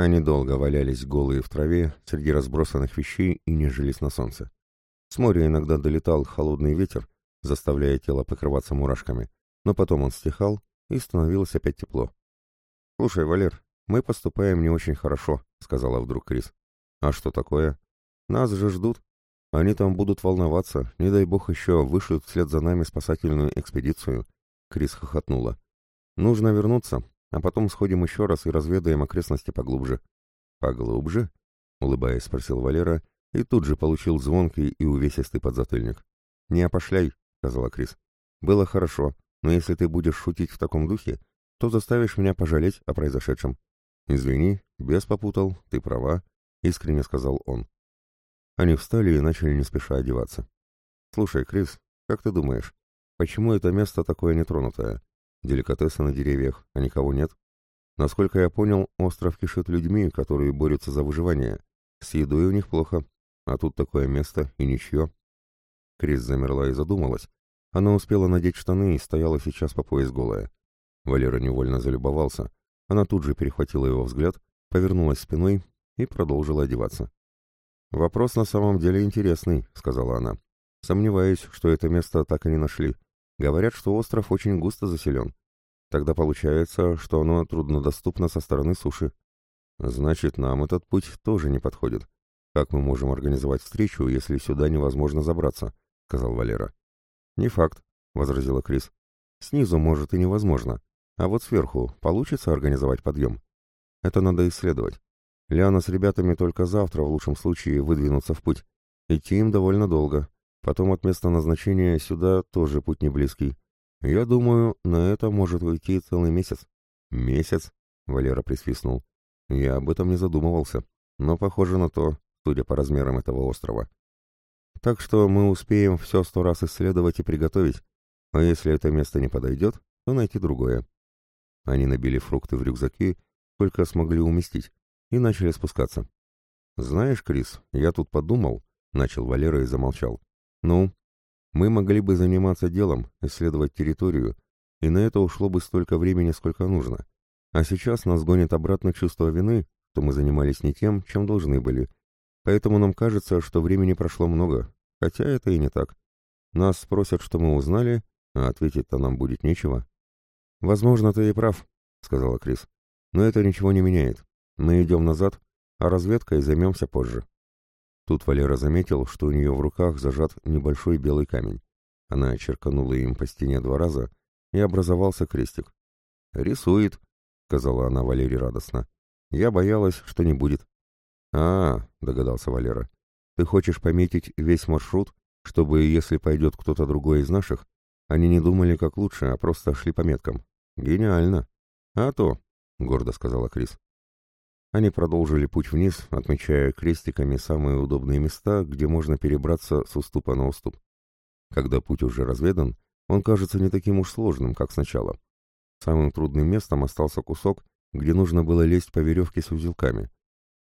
Они долго валялись голые в траве среди разбросанных вещей и нежились на солнце. С моря иногда долетал холодный ветер, заставляя тело покрываться мурашками, но потом он стихал, и становилось опять тепло. «Слушай, Валер, мы поступаем не очень хорошо», — сказала вдруг Крис. «А что такое? Нас же ждут. Они там будут волноваться, не дай бог еще вышлют вслед за нами спасательную экспедицию». Крис хохотнула. «Нужно вернуться, а потом сходим еще раз и разведаем окрестности поглубже». «Поглубже?» — улыбаясь, спросил Валера, и тут же получил звонкий и увесистый подзатыльник. «Не опошляй», — сказала Крис. «Было хорошо, но если ты будешь шутить в таком духе, то заставишь меня пожалеть о произошедшем». «Извини, бес попутал, ты права», — искренне сказал он. Они встали и начали не спеша одеваться. «Слушай, Крис, как ты думаешь, почему это место такое нетронутое? Деликатесы на деревьях, а никого нет? Насколько я понял, остров кишит людьми, которые борются за выживание. С едой у них плохо, а тут такое место и ничье». Крис замерла и задумалась. Она успела надеть штаны и стояла сейчас по пояс голая. Валера невольно залюбовался. Она тут же перехватила его взгляд, повернулась спиной и продолжила одеваться. «Вопрос на самом деле интересный», — сказала она. «Сомневаюсь, что это место так и не нашли. Говорят, что остров очень густо заселен. Тогда получается, что оно труднодоступно со стороны суши. Значит, нам этот путь тоже не подходит. Как мы можем организовать встречу, если сюда невозможно забраться?» — сказал Валера. «Не факт», — возразила Крис. «Снизу, может, и невозможно. А вот сверху получится организовать подъем? Это надо исследовать. Ляна с ребятами только завтра, в лучшем случае, выдвинутся в путь. Идти им довольно долго. Потом от места назначения сюда тоже путь не близкий. Я думаю, на это может уйти целый месяц». «Месяц?» — Валера присвистнул. «Я об этом не задумывался, но похоже на то, судя по размерам этого острова. Так что мы успеем все сто раз исследовать и приготовить, а если это место не подойдет, то найти другое. Они набили фрукты в рюкзаки, только смогли уместить, и начали спускаться. «Знаешь, Крис, я тут подумал», — начал Валера и замолчал. «Ну, мы могли бы заниматься делом, исследовать территорию, и на это ушло бы столько времени, сколько нужно. А сейчас нас гонит обратно чувство вины, что мы занимались не тем, чем должны были, Поэтому нам кажется, что времени прошло много, хотя это и не так. Нас спросят, что мы узнали, а ответить-то нам будет нечего. «Возможно, ты и прав», — сказала Крис. «Но это ничего не меняет. Мы идем назад, а разведкой займемся позже». Тут Валера заметил, что у нее в руках зажат небольшой белый камень. Она черканула им по стене два раза, и образовался крестик. «Рисует», — сказала она Валере радостно. «Я боялась, что не будет». «А, — догадался Валера, — ты хочешь пометить весь маршрут, чтобы, если пойдет кто-то другой из наших, они не думали как лучше, а просто шли по меткам. Гениально!» «А то», — гордо сказала Крис. Они продолжили путь вниз, отмечая крестиками самые удобные места, где можно перебраться с уступа на уступ. Когда путь уже разведан, он кажется не таким уж сложным, как сначала. Самым трудным местом остался кусок, где нужно было лезть по веревке с узелками.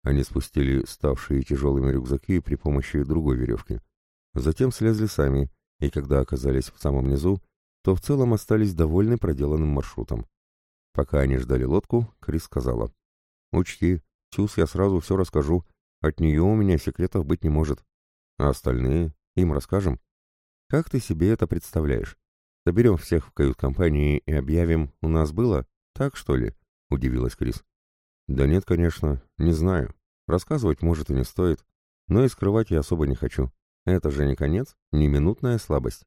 Они спустили ставшие тяжелыми рюкзаки при помощи другой веревки. Затем слезли сами, и когда оказались в самом низу, то в целом остались довольны проделанным маршрутом. Пока они ждали лодку, Крис сказала. «Учти, Сюз я сразу все расскажу. От нее у меня секретов быть не может. А остальные им расскажем. Как ты себе это представляешь? Соберем всех в кают-компании и объявим, у нас было? Так, что ли?» — удивилась Крис. «Да нет, конечно, не знаю. Рассказывать, может, и не стоит, но и скрывать я особо не хочу. Это же не конец, не минутная слабость».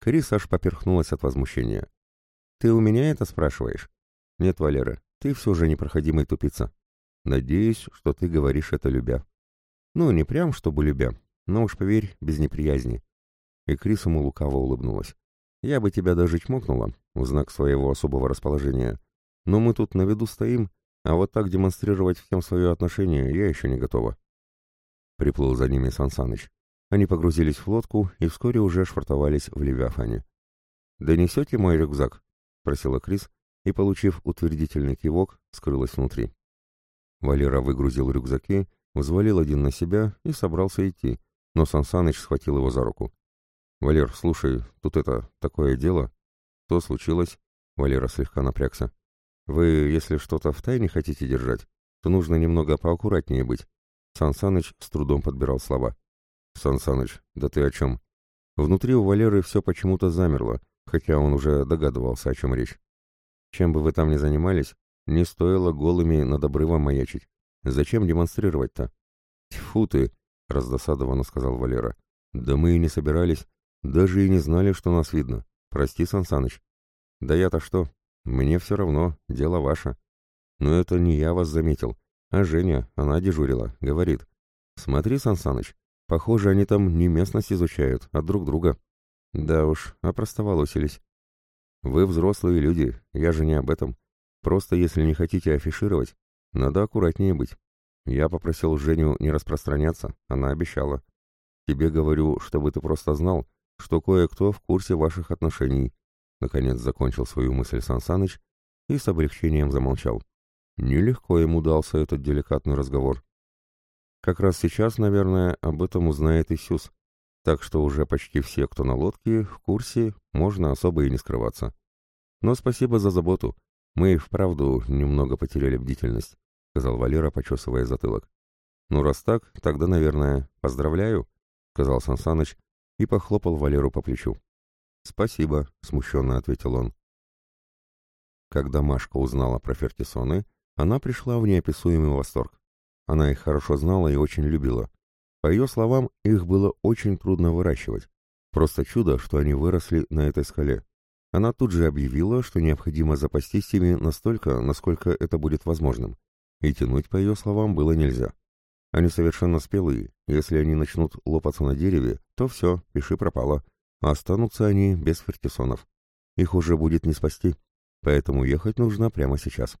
Крис аж поперхнулась от возмущения. «Ты у меня это спрашиваешь?» «Нет, Валера, ты все же непроходимый тупица. Надеюсь, что ты говоришь это любя». «Ну, не прям, чтобы любя, но уж поверь, без неприязни». И Крис ему лукаво улыбнулась. «Я бы тебя даже чмокнула, в знак своего особого расположения. Но мы тут на виду стоим, а вот так демонстрировать всем свое отношение я еще не готова. Приплыл за ними Сан Саныч. Они погрузились в лодку и вскоре уже швартовались в Левиафане. «Донесете мой рюкзак?» — просила Крис, и, получив утвердительный кивок, скрылась внутри. Валера выгрузил рюкзаки, взвалил один на себя и собрался идти, но Сан Саныч схватил его за руку. «Валер, слушай, тут это, такое дело...» «Что случилось?» — Валера слегка напрягся. Вы, если что-то в тайне хотите держать, то нужно немного поаккуратнее быть. Сан Саныч с трудом подбирал слова. Сан Саныч, да ты о чем? Внутри у Валеры все почему-то замерло, хотя он уже догадывался, о чем речь. Чем бы вы там ни занимались, не стоило голыми над обрывом маячить. Зачем демонстрировать-то? Тьфу ты, раздосадованно сказал Валера. Да мы и не собирались, даже и не знали, что нас видно. Прости, Сан Саныч. Да я-то что? Мне все равно, дело ваше. Но это не я вас заметил, а Женя, она дежурила, говорит. Смотри, Сан Саныч, похоже, они там не местность изучают, а друг друга. Да уж, опростоволосились. Вы взрослые люди, я же не об этом. Просто если не хотите афишировать, надо аккуратнее быть. Я попросил Женю не распространяться, она обещала. Тебе говорю, чтобы ты просто знал, что кое-кто в курсе ваших отношений. Наконец закончил свою мысль Сан Саныч и с облегчением замолчал. Нелегко ему дался этот деликатный разговор. Как раз сейчас, наверное, об этом узнает Исюс, так что уже почти все, кто на лодке, в курсе, можно особо и не скрываться. Но спасибо за заботу. Мы и вправду немного потеряли бдительность, сказал Валера, почесывая затылок. Ну, раз так, тогда, наверное, поздравляю, сказал Сансаныч и похлопал Валеру по плечу. Спасибо, смущенно ответил он. Когда Машка узнала про Фертисоны, она пришла в неописуемый восторг. Она их хорошо знала и очень любила. По ее словам, их было очень трудно выращивать. Просто чудо, что они выросли на этой скале. Она тут же объявила, что необходимо запастись ими настолько, насколько это будет возможным. И тянуть, по ее словам, было нельзя. Они совершенно спелые, если они начнут лопаться на дереве, то все, пиши пропало. А останутся они без фертисонов. Их уже будет не спасти, поэтому ехать нужно прямо сейчас.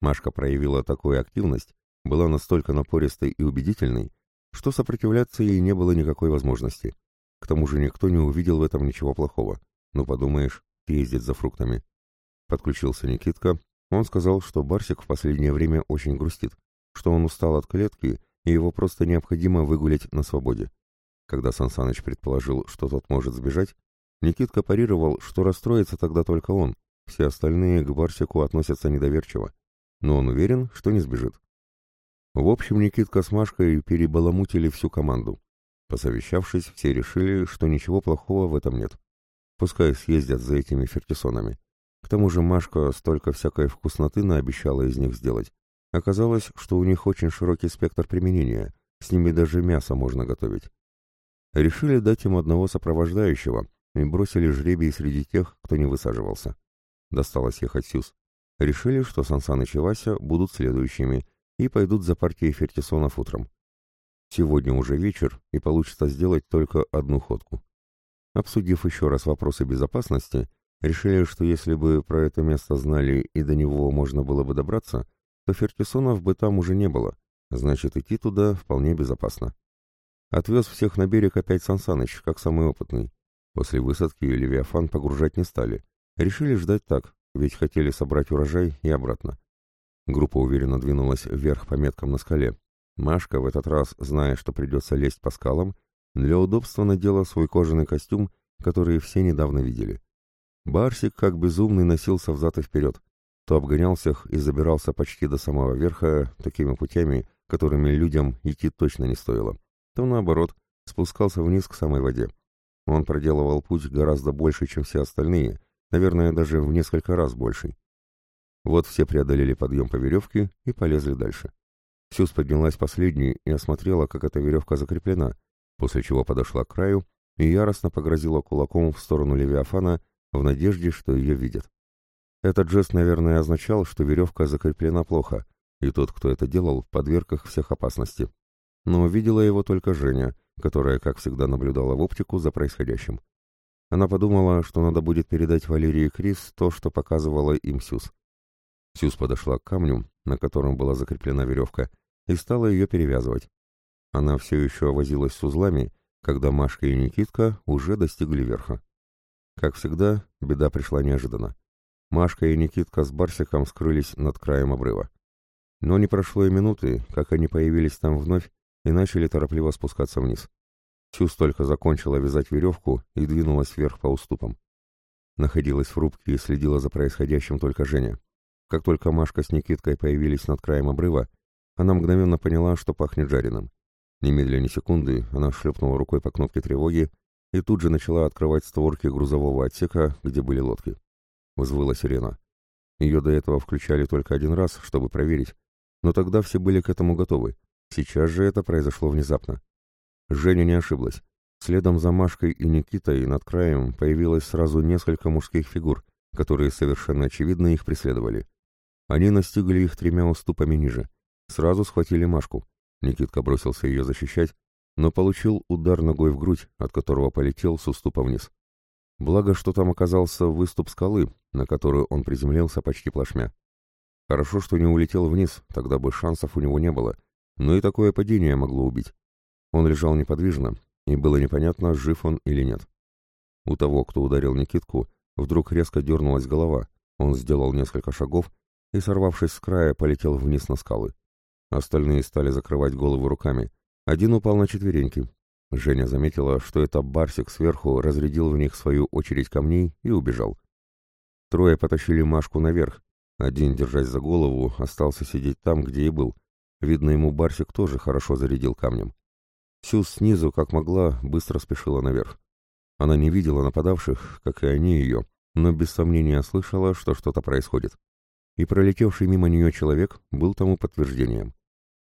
Машка проявила такую активность, была настолько напористой и убедительной, что сопротивляться ей не было никакой возможности. К тому же никто не увидел в этом ничего плохого. Ну, подумаешь, ездить за фруктами. Подключился Никитка. Он сказал, что Барсик в последнее время очень грустит, что он устал от клетки, и его просто необходимо выгулять на свободе. Когда Сансаныч предположил, что тот может сбежать, Никитка парировал, что расстроится тогда только он, все остальные к Барсику относятся недоверчиво но он уверен, что не сбежит. В общем, Никитка с Машкой перебаламутили всю команду. Посовещавшись, все решили, что ничего плохого в этом нет. Пускай съездят за этими фертисонами. К тому же Машка столько всякой вкусноты наобещала из них сделать. Оказалось, что у них очень широкий спектр применения, с ними даже мясо можно готовить. Решили дать им одного сопровождающего и бросили жребий среди тех, кто не высаживался. Досталось ехать Сюз решили, что Сансаныч и Вася будут следующими и пойдут за партией фертисонов утром. Сегодня уже вечер, и получится сделать только одну ходку. Обсудив еще раз вопросы безопасности, решили, что если бы про это место знали и до него можно было бы добраться, то фертисонов бы там уже не было, значит идти туда вполне безопасно. Отвез всех на берег опять Сансаныч, как самый опытный. После высадки Левиафан погружать не стали. Решили ждать так, ведь хотели собрать урожай и обратно. Группа уверенно двинулась вверх по меткам на скале. Машка в этот раз, зная, что придется лезть по скалам, для удобства надела свой кожаный костюм, который все недавно видели. Барсик, как безумный, носился взад и вперед, то обгонял всех и забирался почти до самого верха такими путями, которыми людям идти точно не стоило, то наоборот, спускался вниз к самой воде. Он проделывал путь гораздо больше, чем все остальные, наверное, даже в несколько раз больший. Вот все преодолели подъем по веревке и полезли дальше. Сюз поднялась последней и осмотрела, как эта веревка закреплена, после чего подошла к краю и яростно погрозила кулаком в сторону Левиафана в надежде, что ее видят. Этот жест, наверное, означал, что веревка закреплена плохо, и тот, кто это делал, подверг их всех опасности. Но увидела его только Женя, которая, как всегда, наблюдала в оптику за происходящим. Она подумала, что надо будет передать Валерии Крис то, что показывала им Сюз. Сюз подошла к камню, на котором была закреплена веревка, и стала ее перевязывать. Она все еще возилась с узлами, когда Машка и Никитка уже достигли верха. Как всегда, беда пришла неожиданно. Машка и Никитка с Барсиком скрылись над краем обрыва. Но не прошло и минуты, как они появились там вновь и начали торопливо спускаться вниз. Сюз только закончила вязать веревку и двинулась вверх по уступам. Находилась в рубке и следила за происходящим только Женя. Как только Машка с Никиткой появились над краем обрыва, она мгновенно поняла, что пахнет жареным. Немедленно ни секунды она шлепнула рукой по кнопке тревоги и тут же начала открывать створки грузового отсека, где были лодки. Взвыла сирена. Ее до этого включали только один раз, чтобы проверить, но тогда все были к этому готовы. Сейчас же это произошло внезапно. Женя не ошиблась. Следом за Машкой и Никитой над краем появилось сразу несколько мужских фигур, которые совершенно очевидно их преследовали. Они настигли их тремя уступами ниже. Сразу схватили Машку. Никитка бросился ее защищать, но получил удар ногой в грудь, от которого полетел с уступа вниз. Благо, что там оказался выступ скалы, на которую он приземлился почти плашмя. Хорошо, что не улетел вниз, тогда бы шансов у него не было, но и такое падение могло убить. Он лежал неподвижно, и было непонятно, жив он или нет. У того, кто ударил Никитку, вдруг резко дернулась голова, он сделал несколько шагов и, сорвавшись с края, полетел вниз на скалы. Остальные стали закрывать головы руками. Один упал на четвереньки. Женя заметила, что это Барсик сверху разрядил в них свою очередь камней и убежал. Трое потащили Машку наверх. Один, держась за голову, остался сидеть там, где и был. Видно, ему Барсик тоже хорошо зарядил камнем. Сюз снизу, как могла, быстро спешила наверх. Она не видела нападавших, как и они ее, но без сомнения слышала, что что-то происходит и пролетевший мимо нее человек был тому подтверждением.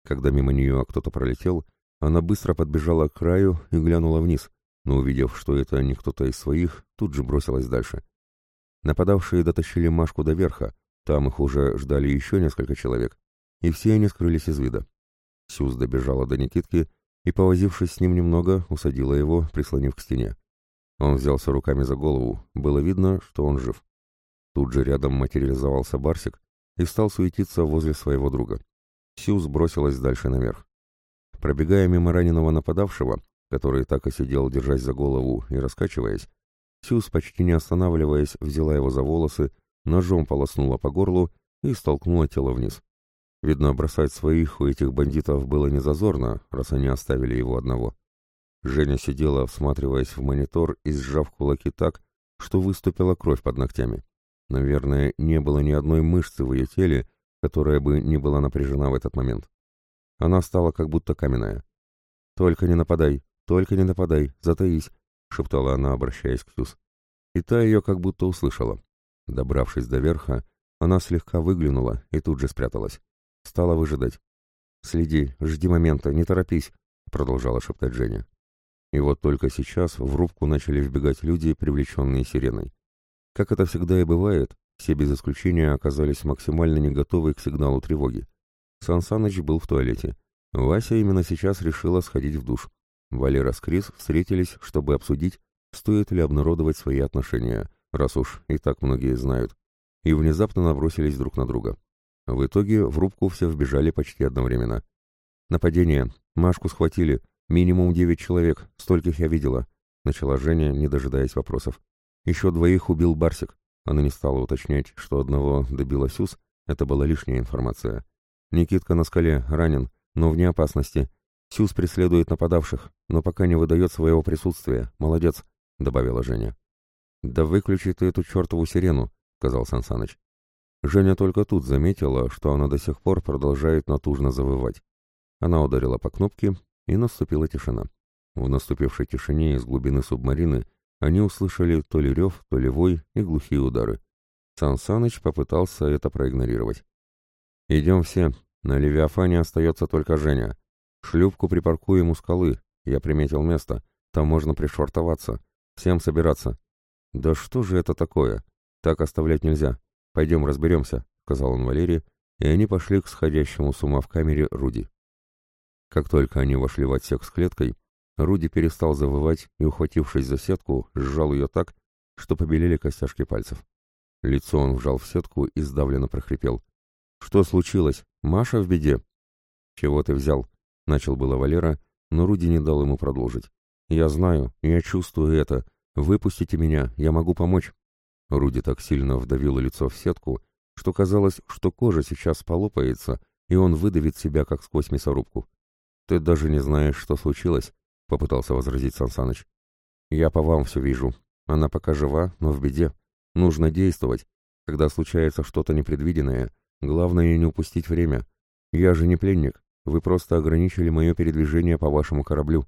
Когда мимо нее кто-то пролетел, она быстро подбежала к краю и глянула вниз, но увидев, что это не кто-то из своих, тут же бросилась дальше. Нападавшие дотащили Машку до верха, там их уже ждали еще несколько человек, и все они скрылись из вида. Сюз добежала до Никитки и, повозившись с ним немного, усадила его, прислонив к стене. Он взялся руками за голову, было видно, что он жив. Тут же рядом материализовался Барсик и стал суетиться возле своего друга. Сьюз бросилась дальше наверх. Пробегая мимо раненого нападавшего, который так и сидел, держась за голову и раскачиваясь, Сьюз, почти не останавливаясь, взяла его за волосы, ножом полоснула по горлу и столкнула тело вниз. Видно, бросать своих у этих бандитов было не зазорно, раз они оставили его одного. Женя сидела, всматриваясь в монитор и сжав кулаки так, что выступила кровь под ногтями. Наверное, не было ни одной мышцы в ее теле, которая бы не была напряжена в этот момент. Она стала как будто каменная. «Только не нападай, только не нападай, затаись», — шептала она, обращаясь к Сюз. И та ее как будто услышала. Добравшись до верха, она слегка выглянула и тут же спряталась. Стала выжидать. «Следи, жди момента, не торопись», — продолжала шептать Женя. И вот только сейчас в рубку начали вбегать люди, привлеченные сиреной. Как это всегда и бывает, все без исключения оказались максимально не готовы к сигналу тревоги. Сан Саныч был в туалете. Вася именно сейчас решила сходить в душ. Валера с Крис встретились, чтобы обсудить, стоит ли обнародовать свои отношения, раз уж и так многие знают, и внезапно набросились друг на друга. В итоге в рубку все вбежали почти одновременно. «Нападение. Машку схватили. Минимум девять человек. Стольких я видела», — начала Женя, не дожидаясь вопросов. Еще двоих убил Барсик. Она не стала уточнять, что одного добила Сюз, это была лишняя информация. Никитка на скале, ранен, но вне опасности. Сюз преследует нападавших, но пока не выдает своего присутствия. Молодец, — добавила Женя. «Да выключи ты эту чертову сирену», — сказал Сансаныч. Женя только тут заметила, что она до сих пор продолжает натужно завывать. Она ударила по кнопке, и наступила тишина. В наступившей тишине из глубины субмарины они услышали то ли рев, то ли вой и глухие удары. Сан Саныч попытался это проигнорировать. «Идем все. На Левиафане остается только Женя. Шлюпку припаркуем у скалы. Я приметил место. Там можно пришвартоваться. Всем собираться». «Да что же это такое? Так оставлять нельзя. Пойдем разберемся», — сказал он Валерий, и они пошли к сходящему с ума в камере Руди. Как только они вошли в отсек с клеткой, Руди перестал завывать и, ухватившись за сетку, сжал ее так, что побелели костяшки пальцев. Лицо он вжал в сетку и сдавленно прохрипел. «Что случилось? Маша в беде?» «Чего ты взял?» — начал было Валера, но Руди не дал ему продолжить. «Я знаю, я чувствую это. Выпустите меня, я могу помочь». Руди так сильно вдавило лицо в сетку, что казалось, что кожа сейчас полопается, и он выдавит себя, как сквозь мясорубку. «Ты даже не знаешь, что случилось», попытался возразить Сансаныч. «Я по вам все вижу. Она пока жива, но в беде. Нужно действовать. Когда случается что-то непредвиденное, главное не упустить время. Я же не пленник, вы просто ограничили мое передвижение по вашему кораблю.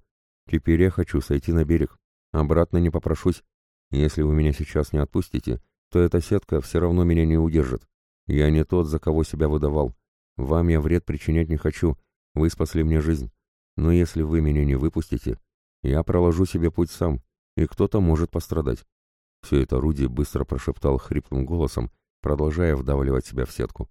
Теперь я хочу сойти на берег. Обратно не попрошусь. Если вы меня сейчас не отпустите, то эта сетка все равно меня не удержит. Я не тот, за кого себя выдавал. Вам я вред причинять не хочу. Вы спасли мне жизнь. Но если вы меня не выпустите, я проложу себе путь сам, и кто-то может пострадать. Все это Руди быстро прошептал хриплым голосом, продолжая вдавливать себя в сетку.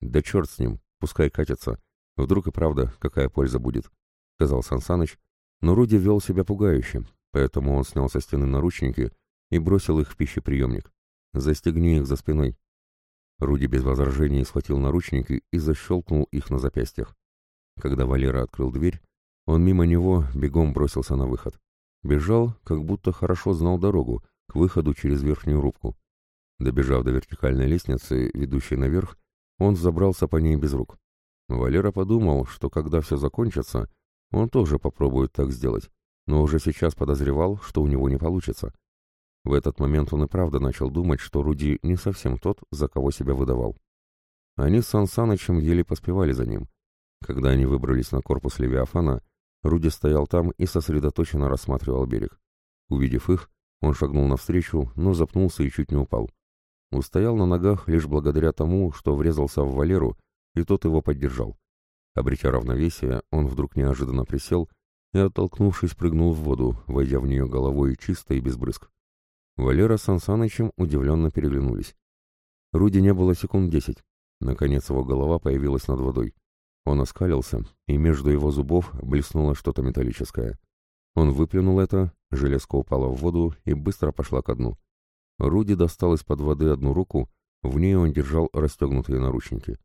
«Да черт с ним, пускай катится. Вдруг и правда какая польза будет», — сказал Сансаныч, но Руди вел себя пугающе, поэтому он снял со стены наручники и бросил их в пищеприемник. «Застегни их за спиной». Руди без возражений схватил наручники и защелкнул их на запястьях. Когда Валера открыл дверь, он мимо него бегом бросился на выход. Бежал, как будто хорошо знал дорогу, к выходу через верхнюю рубку. Добежав до вертикальной лестницы, ведущей наверх, он забрался по ней без рук. Валера подумал, что когда все закончится, он тоже попробует так сделать, но уже сейчас подозревал, что у него не получится. В этот момент он и правда начал думать, что Руди не совсем тот, за кого себя выдавал. Они с Сан Санычем еле поспевали за ним. Когда они выбрались на корпус Левиафана, Руди стоял там и сосредоточенно рассматривал берег. Увидев их, он шагнул навстречу, но запнулся и чуть не упал. Устоял на ногах лишь благодаря тому, что врезался в Валеру, и тот его поддержал. Обретя равновесие, он вдруг неожиданно присел и, оттолкнувшись, прыгнул в воду, войдя в нее головой чисто и без брызг. Валера с Сансанычем удивленно переглянулись. Руди не было секунд десять. Наконец его голова появилась над водой. Он оскалился, и между его зубов блеснуло что-то металлическое. Он выплюнул это, железка упала в воду и быстро пошла ко дну. Руди достал из-под воды одну руку, в ней он держал расстегнутые наручники.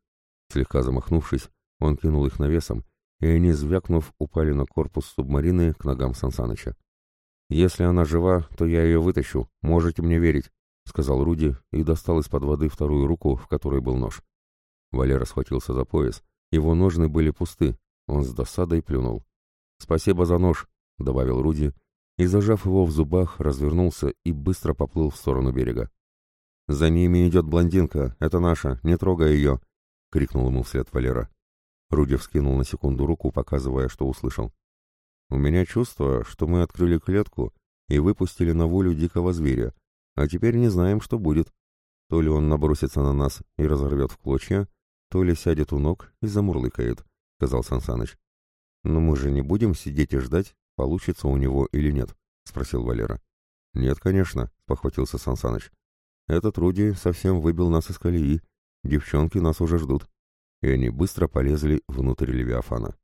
Слегка замахнувшись, он кинул их навесом, и они, звякнув, упали на корпус субмарины к ногам Сансаныча. «Если она жива, то я ее вытащу, можете мне верить», — сказал Руди и достал из-под воды вторую руку, в которой был нож. Валера схватился за пояс, его ножны были пусты, он с досадой плюнул. «Спасибо за нож», — добавил Руди, и, зажав его в зубах, развернулся и быстро поплыл в сторону берега. «За ними идет блондинка, это наша, не трогай ее!» — крикнул ему вслед Валера. Руди вскинул на секунду руку, показывая, что услышал. «У меня чувство, что мы открыли клетку и выпустили на волю дикого зверя, а теперь не знаем, что будет. То ли он набросится на нас и разорвет в клочья, то ли сядет у ног и замурлыкает», — сказал Сансаныч. «Но мы же не будем сидеть и ждать, получится у него или нет?» — спросил Валера. «Нет, конечно», — похватился Сансаныч. «Этот Руди совсем выбил нас из колеи. Девчонки нас уже ждут». И они быстро полезли внутрь Левиафана.